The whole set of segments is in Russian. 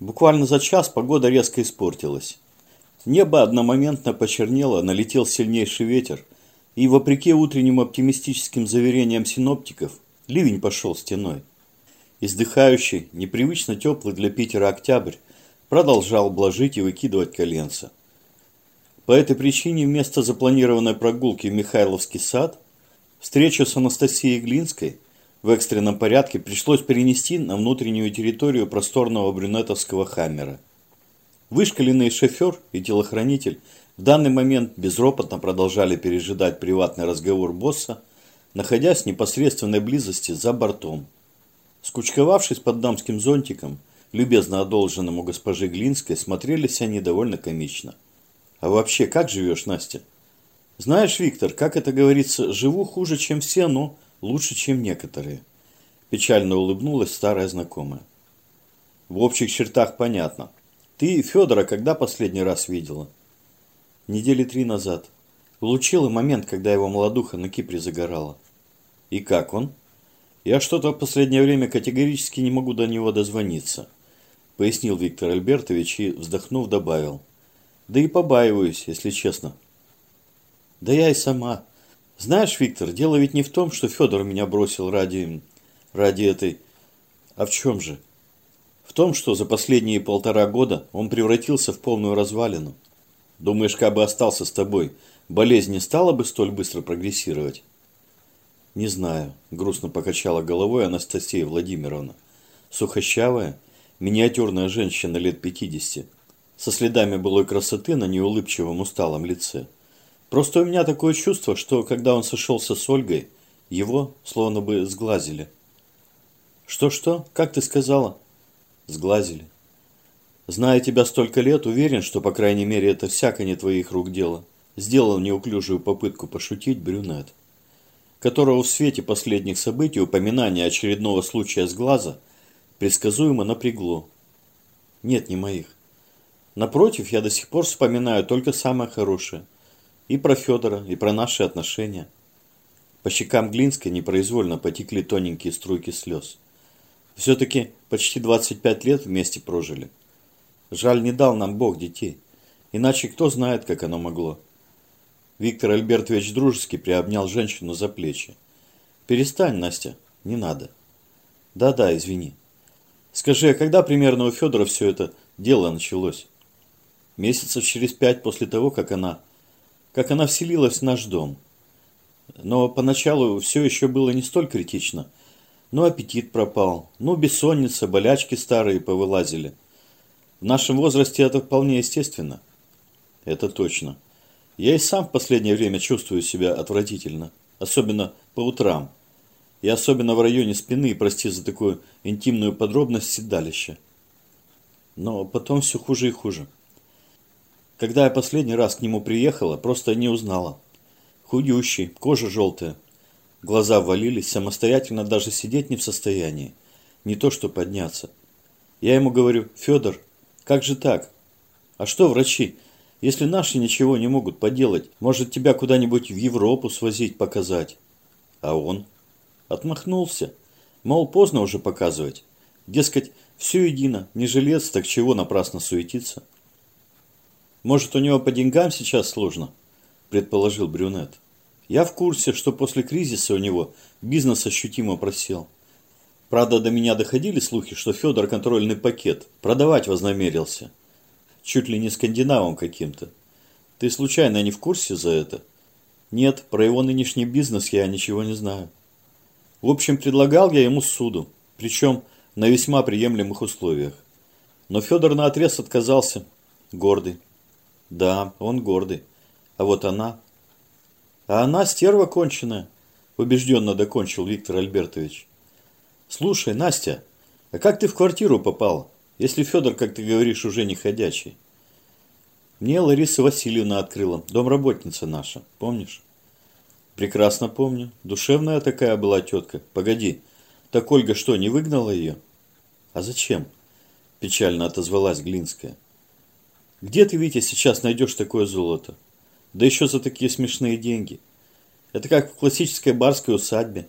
Буквально за час погода резко испортилась. Небо одномоментно почернело, налетел сильнейший ветер, и, вопреки утренним оптимистическим заверениям синоптиков, ливень пошел стеной. Издыхающий, непривычно теплый для Питера октябрь продолжал блажить и выкидывать коленца. По этой причине вместо запланированной прогулки в Михайловский сад встречу с Анастасией Глинской в экстренном порядке пришлось перенести на внутреннюю территорию просторного брюнетовского хаммера. Вышкаленный шофер и телохранитель в данный момент безропотно продолжали пережидать приватный разговор босса, находясь в непосредственной близости за бортом. Скучковавшись под дамским зонтиком, любезно одолженным у госпожи Глинской, смотрелись они довольно комично. «А вообще, как живешь, Настя?» «Знаешь, Виктор, как это говорится, живу хуже, чем все, но лучше, чем некоторые». Печально улыбнулась старая знакомая. «В общих чертах понятно. Ты Федора когда последний раз видела?» «Недели три назад. Улучила момент, когда его молодуха на Кипре загорала». «И как он?» «Я что-то в последнее время категорически не могу до него дозвониться», пояснил Виктор Альбертович и, вздохнув, добавил. «Да и побаиваюсь, если честно». «Да я и сама. Знаешь, Виктор, дело ведь не в том, что Федор меня бросил ради... ради этой... А в чем же? В том, что за последние полтора года он превратился в полную развалину. Думаешь, бы остался с тобой, болезнь не стала бы столь быстро прогрессировать?» «Не знаю», – грустно покачала головой Анастасия Владимировна. Сухощавая, миниатюрная женщина лет 50, со следами былой красоты на неулыбчивом усталом лице. Просто у меня такое чувство, что когда он сошелся с Ольгой, его словно бы сглазили. «Что-что? Как ты сказала?» «Сглазили». «Зная тебя столько лет, уверен, что, по крайней мере, это всяко не твоих рук дело», сделал неуклюжую попытку пошутить брюнет которого в свете последних событий упоминание очередного случая с глаза предсказуемо напрягло. Нет, не моих. Напротив, я до сих пор вспоминаю только самое хорошее. И про Федора, и про наши отношения. По щекам Глинской непроизвольно потекли тоненькие струйки слез. Все-таки почти 25 лет вместе прожили. Жаль, не дал нам Бог детей. Иначе кто знает, как оно могло. Виктор Альбертович дружески приобнял женщину за плечи. «Перестань, Настя, не надо». «Да-да, извини. Скажи, а когда примерно у Федора все это дело началось?» «Месяцев через пять после того, как она... как она вселилась в наш дом. Но поначалу все еще было не столь критично. Ну, аппетит пропал, ну, бессонница, болячки старые повылазили. В нашем возрасте это вполне естественно». «Это точно». Я и сам в последнее время чувствую себя отвратительно, особенно по утрам. И особенно в районе спины, прости за такую интимную подробность, седалища. Но потом все хуже и хуже. Когда я последний раз к нему приехала, просто не узнала. Худющий, кожа желтая. Глаза ввалились, самостоятельно даже сидеть не в состоянии. Не то что подняться. Я ему говорю, Федор, как же так? А что врачи? Если наши ничего не могут поделать, может тебя куда-нибудь в Европу свозить показать. А он отмахнулся. Мол, поздно уже показывать. Дескать, все едино, не жилец, так чего напрасно суетиться. Может, у него по деньгам сейчас сложно, предположил брюнет. Я в курсе, что после кризиса у него бизнес ощутимо просел. Правда, до меня доходили слухи, что Федор контрольный пакет продавать вознамерился чуть ли не скандинавом каким-то. Ты случайно не в курсе за это? Нет, про его нынешний бизнес я ничего не знаю. В общем, предлагал я ему суду, причем на весьма приемлемых условиях. Но Федор наотрез отказался. Гордый. Да, он гордый. А вот она... А она стерва конченая, убежденно докончил Виктор Альбертович. Слушай, Настя, а как ты в квартиру попала? Если Федор, как ты говоришь, уже не ходячий. Мне Лариса Васильевна открыла, домработница наша, помнишь? Прекрасно помню. Душевная такая была тетка. Погоди, так Ольга что, не выгнала ее? А зачем? Печально отозвалась Глинская. Где ты, Витя, сейчас найдешь такое золото? Да еще за такие смешные деньги. Это как в классической барской усадьбе.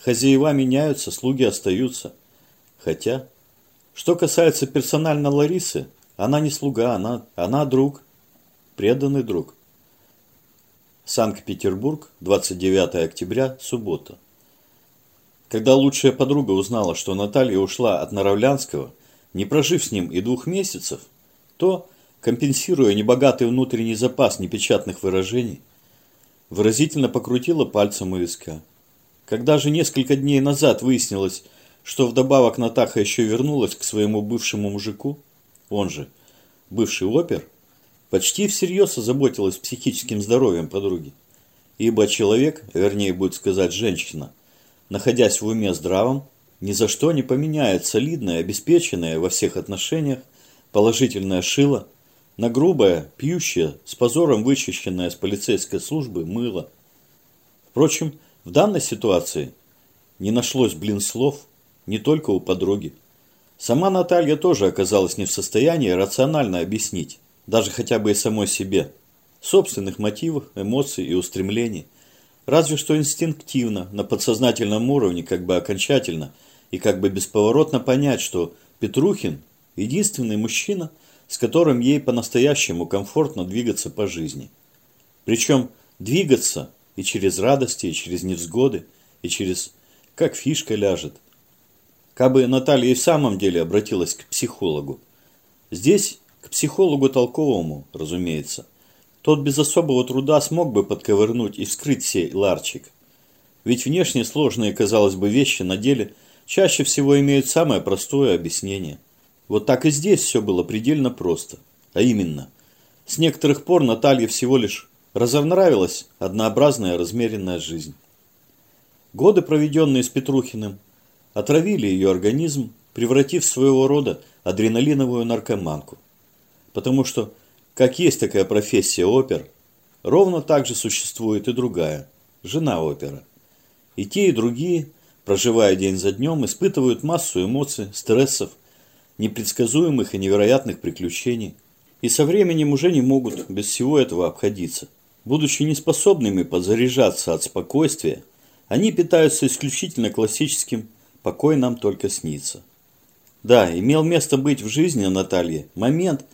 Хозяева меняются, слуги остаются. Хотя Что касается персонально Ларисы, она не слуга, она, она друг, преданный друг. Санкт-Петербург, 29 октября, суббота. Когда лучшая подруга узнала, что Наталья ушла от Наравлянского, не прожив с ним и двух месяцев, то, компенсируя небогатый внутренний запас непечатных выражений, выразительно покрутила пальцем у виска. Когда же несколько дней назад выяснилось, что вдобавок Натаха еще вернулась к своему бывшему мужику, он же бывший опер, почти всерьез озаботилась психическим здоровьем подруги. Ибо человек, вернее будет сказать женщина, находясь в уме здравом, ни за что не поменяет солидное, обеспеченное во всех отношениях положительное шило на грубое, пьющее, с позором вычищенное с полицейской службы мыло. Впрочем, в данной ситуации не нашлось, блин, слов – не только у подруги. Сама Наталья тоже оказалась не в состоянии рационально объяснить, даже хотя бы и самой себе, собственных мотивов, эмоций и устремлений. Разве что инстинктивно, на подсознательном уровне, как бы окончательно и как бы бесповоротно понять, что Петрухин – единственный мужчина, с которым ей по-настоящему комфортно двигаться по жизни. Причем двигаться и через радости, и через невзгоды, и через «как фишка ляжет», Кабы Наталья и в самом деле обратилась к психологу. Здесь к психологу толковому, разумеется. Тот без особого труда смог бы подковырнуть и вскрыть сей ларчик. Ведь внешне сложные, казалось бы, вещи на деле чаще всего имеют самое простое объяснение. Вот так и здесь все было предельно просто. А именно, с некоторых пор Наталье всего лишь разонравилась однообразная размеренная жизнь. Годы, проведенные с Петрухиным, отравили ее организм, превратив своего рода адреналиновую наркоманку. Потому что, как есть такая профессия опер, ровно так же существует и другая – жена опера. И те, и другие, проживая день за днем, испытывают массу эмоций, стрессов, непредсказуемых и невероятных приключений. И со временем уже не могут без всего этого обходиться. Будучи неспособными подзаряжаться от спокойствия, они питаются исключительно классическим покой нам только снится. Да, имел место быть в жизни Натальи момент,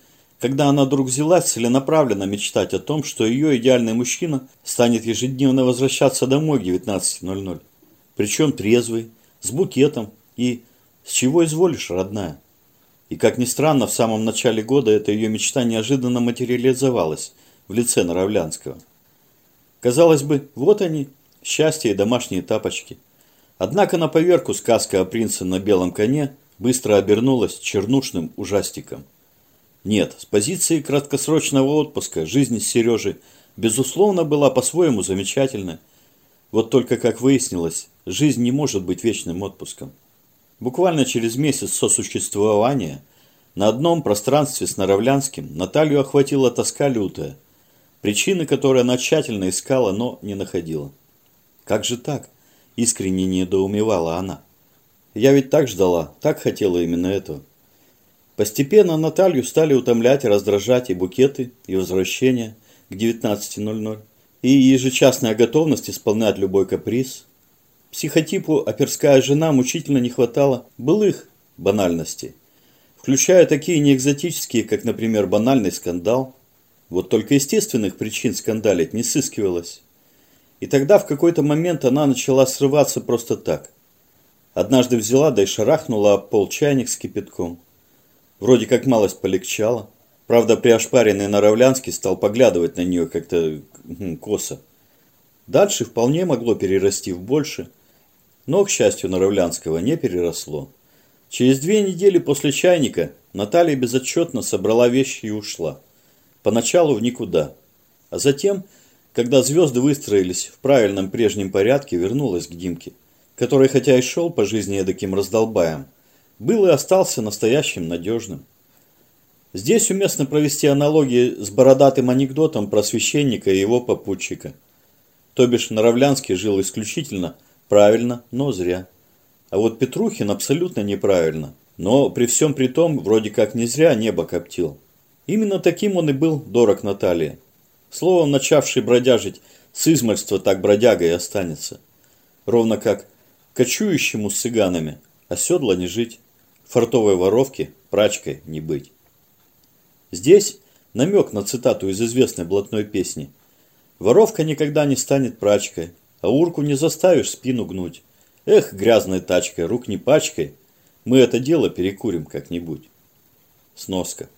когда она вдруг взялась целенаправленно мечтать о том, что ее идеальный мужчина станет ежедневно возвращаться домой к 19.00. Причем трезвый, с букетом и «С чего изволишь, родная?» И, как ни странно, в самом начале года эта ее мечта неожиданно материализовалась в лице Наравлянского. Казалось бы, вот они, счастье и домашние тапочки – Однако на поверку сказка о принце на белом коне быстро обернулась чернушным ужастиком. Нет, с позиции краткосрочного отпуска жизнь с Сережей, безусловно, была по-своему замечательна. Вот только, как выяснилось, жизнь не может быть вечным отпуском. Буквально через месяц сосуществования на одном пространстве с Наравлянским Наталью охватила тоска лютая, причины которой она тщательно искала, но не находила. Как же так? Искренне недоумевала она. Я ведь так ждала, так хотела именно этого. Постепенно Наталью стали утомлять и раздражать и букеты, и возвращения к 19.00, и ежечасная готовность исполнять любой каприз. Психотипу оперская жена мучительно не хватало былых банальностей, включая такие неэкзотические, как, например, банальный скандал. Вот только естественных причин скандалить не сыскивалось. И тогда в какой-то момент она начала срываться просто так. Однажды взяла, да и шарахнула об пол чайник с кипятком. Вроде как малость полегчала. Правда, приошпаренный Наравлянский стал поглядывать на нее как-то косо. Дальше вполне могло перерасти в больше, но, к счастью, Наравлянского не переросло. Через две недели после чайника Наталья безотчетно собрала вещи и ушла. Поначалу в никуда. А затем когда звезды выстроились в правильном прежнем порядке, вернулась к Димке, который, хотя и шел по жизни эдаким раздолбаем, был и остался настоящим надежным. Здесь уместно провести аналогии с бородатым анекдотом про священника и его попутчика. То бишь Наравлянский жил исключительно правильно, но зря. А вот Петрухин абсолютно неправильно, но при всем при том вроде как не зря небо коптил. Именно таким он и был дорог Наталье. Словом, начавший бродяжить с измальства так бродягой останется. Ровно как кочующему с цыганами, а седла не жить. Фартовой воровке прачкой не быть. Здесь намек на цитату из известной блатной песни. Воровка никогда не станет прачкой, а урку не заставишь спину гнуть. Эх, грязной тачкой, рук не пачкой, мы это дело перекурим как-нибудь. Сноска.